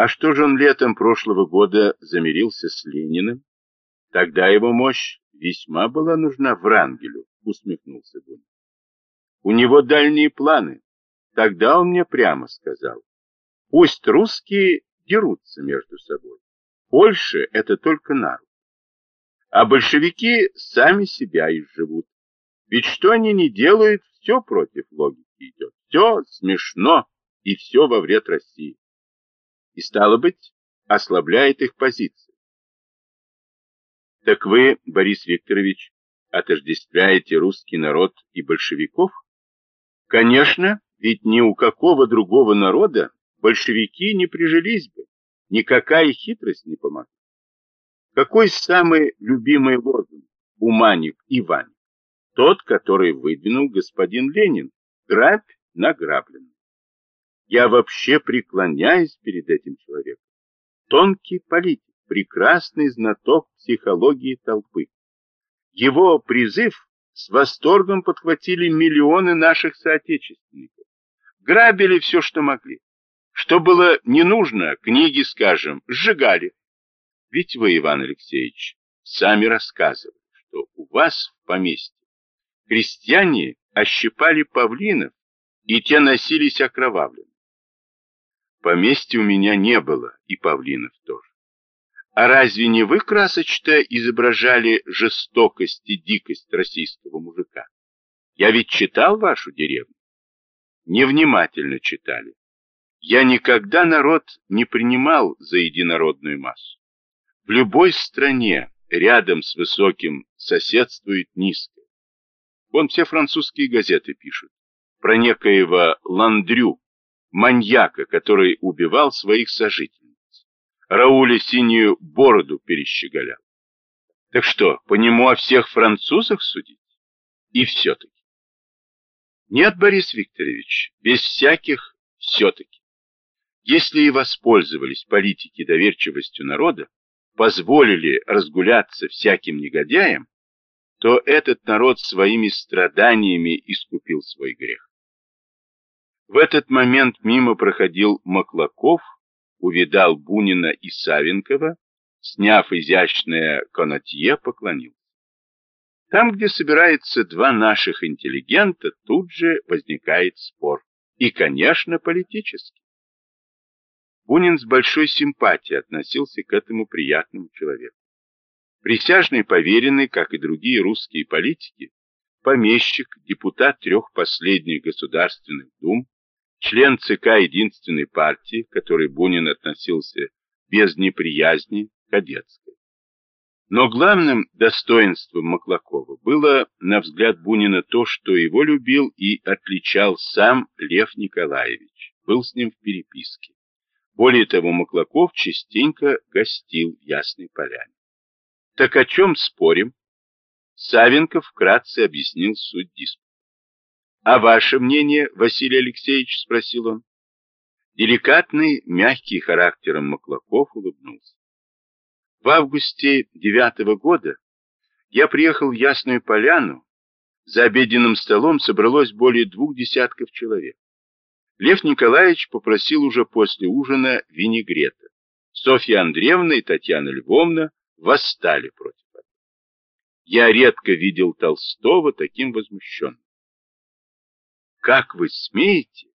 А что же он летом прошлого года замирился с Лениным? Тогда его мощь весьма была нужна Врангелю, усмехнулся Бунин. У него дальние планы. Тогда он мне прямо сказал. Пусть русские дерутся между собой. Польша — это только народ. А большевики сами себя изживут. Ведь что они не делают, все против логики идет. Все смешно и все во вред России. И стало быть, ослабляет их позиции. Так вы, Борис Викторович, отождествляете русский народ и большевиков? Конечно, ведь ни у какого другого народа большевики не прижились бы, никакая хитрость не помогла. Какой самый любимый лозунг у Маник и? Тот, который выдвинул господин Ленин. Грабь награбленный. Я вообще преклоняюсь перед этим человеком. Тонкий политик, прекрасный знаток психологии толпы. Его призыв с восторгом подхватили миллионы наших соотечественников. Грабили все, что могли. Что было не нужно, книги, скажем, сжигали. Ведь вы, Иван Алексеевич, сами рассказывали, что у вас в поместье крестьяне ощипали павлинов, и те носились окровавлены. Поместья у меня не было, и павлинов тоже. А разве не вы красочно изображали жестокость и дикость российского мужика? Я ведь читал вашу деревню. Невнимательно читали. Я никогда народ не принимал за единородную массу. В любой стране рядом с высоким соседствует низкое. Вон все французские газеты пишут про некоего Ландрю, маньяка, который убивал своих сожительниц. Рауля синюю бороду перещеголял. Так что, по нему о всех французах судить? И все-таки. Нет, Борис Викторович, без всяких все-таки. Если и воспользовались политики доверчивостью народа, позволили разгуляться всяким негодяям, то этот народ своими страданиями искупил свой грех. В этот момент мимо проходил Маклаков, увидал Бунина и Савенкова, сняв изящное конотье, поклонился. Там, где собирается два наших интеллигента, тут же возникает спор. И, конечно, политический. Бунин с большой симпатией относился к этому приятному человеку. Присяжный поверенный, как и другие русские политики, помещик, депутат трех последних государственных дум, член ЦК единственной партии, к которой Бунин относился без неприязни, кадетской. Но главным достоинством Маклакова было, на взгляд Бунина, то, что его любил и отличал сам Лев Николаевич, был с ним в переписке. Более того, Маклаков частенько гостил в Ясной Поляне. Так о чем спорим? Савенков вкратце объяснил суть диспута. А ваше мнение, Василий Алексеевич, спросил он. Деликатный, мягкий характером Маклаков улыбнулся. В августе девятого года я приехал в Ясную Поляну. За обеденным столом собралось более двух десятков человек. Лев Николаевич попросил уже после ужина винегрета. Софья Андреевна и Татьяна Львовна восстали против этого. Я редко видел Толстого таким возмущенным. Как вы смеете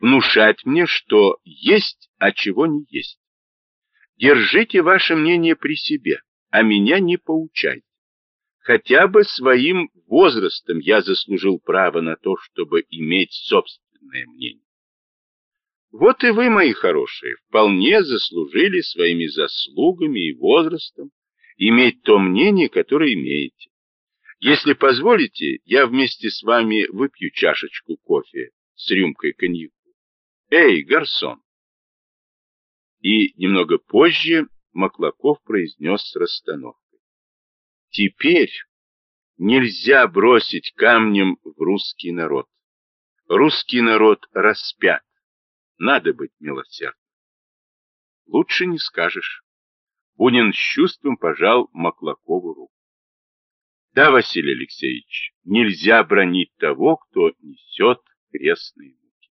внушать мне, что есть, а чего не есть? Держите ваше мнение при себе, а меня не поучайте. Хотя бы своим возрастом я заслужил право на то, чтобы иметь собственное мнение. Вот и вы, мои хорошие, вполне заслужили своими заслугами и возрастом иметь то мнение, которое имеете. Если позволите, я вместе с вами выпью чашечку кофе с рюмкой коньяку. Эй, гарсон! И немного позже Маклаков произнес с расстановкой. Теперь нельзя бросить камнем в русский народ. Русский народ распят. Надо быть милосердным. Лучше не скажешь. Бунин с чувством пожал Маклакову руку. Да, Василий Алексеевич, нельзя бронить того, кто несет крестные муки.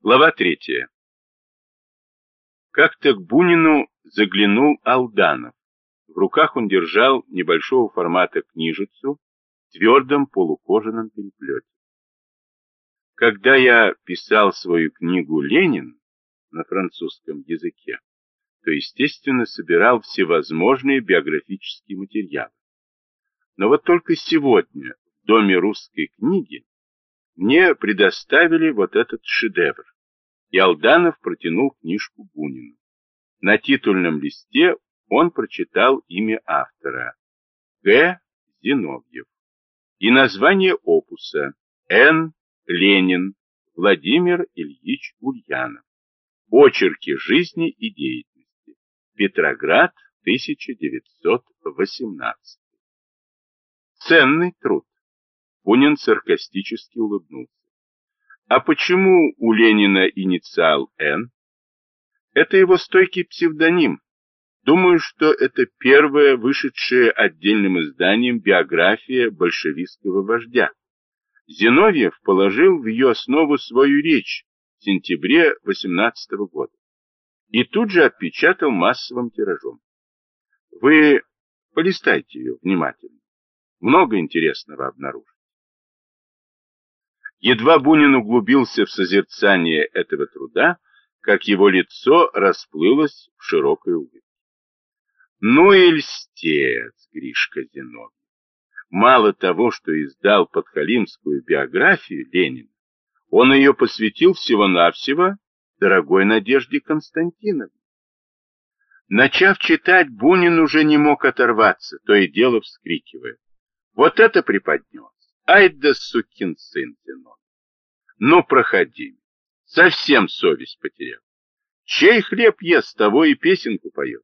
Глава третья. Как-то к Бунину заглянул Алданов. В руках он держал небольшого формата книжицу в твердом полукожаном переплете. Когда я писал свою книгу «Ленин» на французском языке, то, естественно, собирал всевозможные биографические материалы. Но вот только сегодня в Доме русской книги мне предоставили вот этот шедевр, и Алданов протянул книжку Бунину. На титульном листе он прочитал имя автора Г. Зиновьев и название опуса Н. Ленин Владимир Ильич Ульянов. Очерки жизни и деятельности. Петроград, 1918. Ценный труд. Бунин саркастически улыбнулся. А почему у Ленина инициал Н? Это его стойкий псевдоним. Думаю, что это первая вышедшая отдельным изданием биография большевистского вождя. Зиновьев положил в ее основу свою речь в сентябре 18 года и тут же отпечатал массовым тиражом. Вы полистайте ее внимательно. Много интересного обнаружите. Едва Бунин углубился в созерцание этого труда, как его лицо расплылось в широкой улыбке. Ну и льстец, Гришка Зиновьев. Мало того, что издал подхалимскую биографию Ленина, он ее посвятил всего-навсего дорогой Надежде Константиновне. Начав читать, Бунин уже не мог оторваться, то и дело вскрикивая. Вот это преподнес! Ай да сукин сын Зиновьев! Ну, проходи, совсем совесть потерял. Чей хлеб ест, того и песенку поет.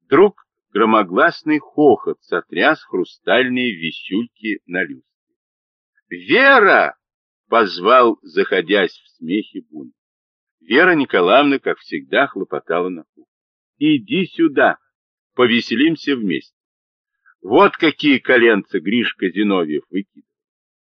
Вдруг громогласный хохот сотряс хрустальные висюльки на люстре. «Вера!» — позвал, заходясь в смехе Бунин. Вера Николаевна, как всегда, хлопотала на кухне. «Иди сюда, повеселимся вместе». Вот какие коленца Гришка Зиновьев выкидывает.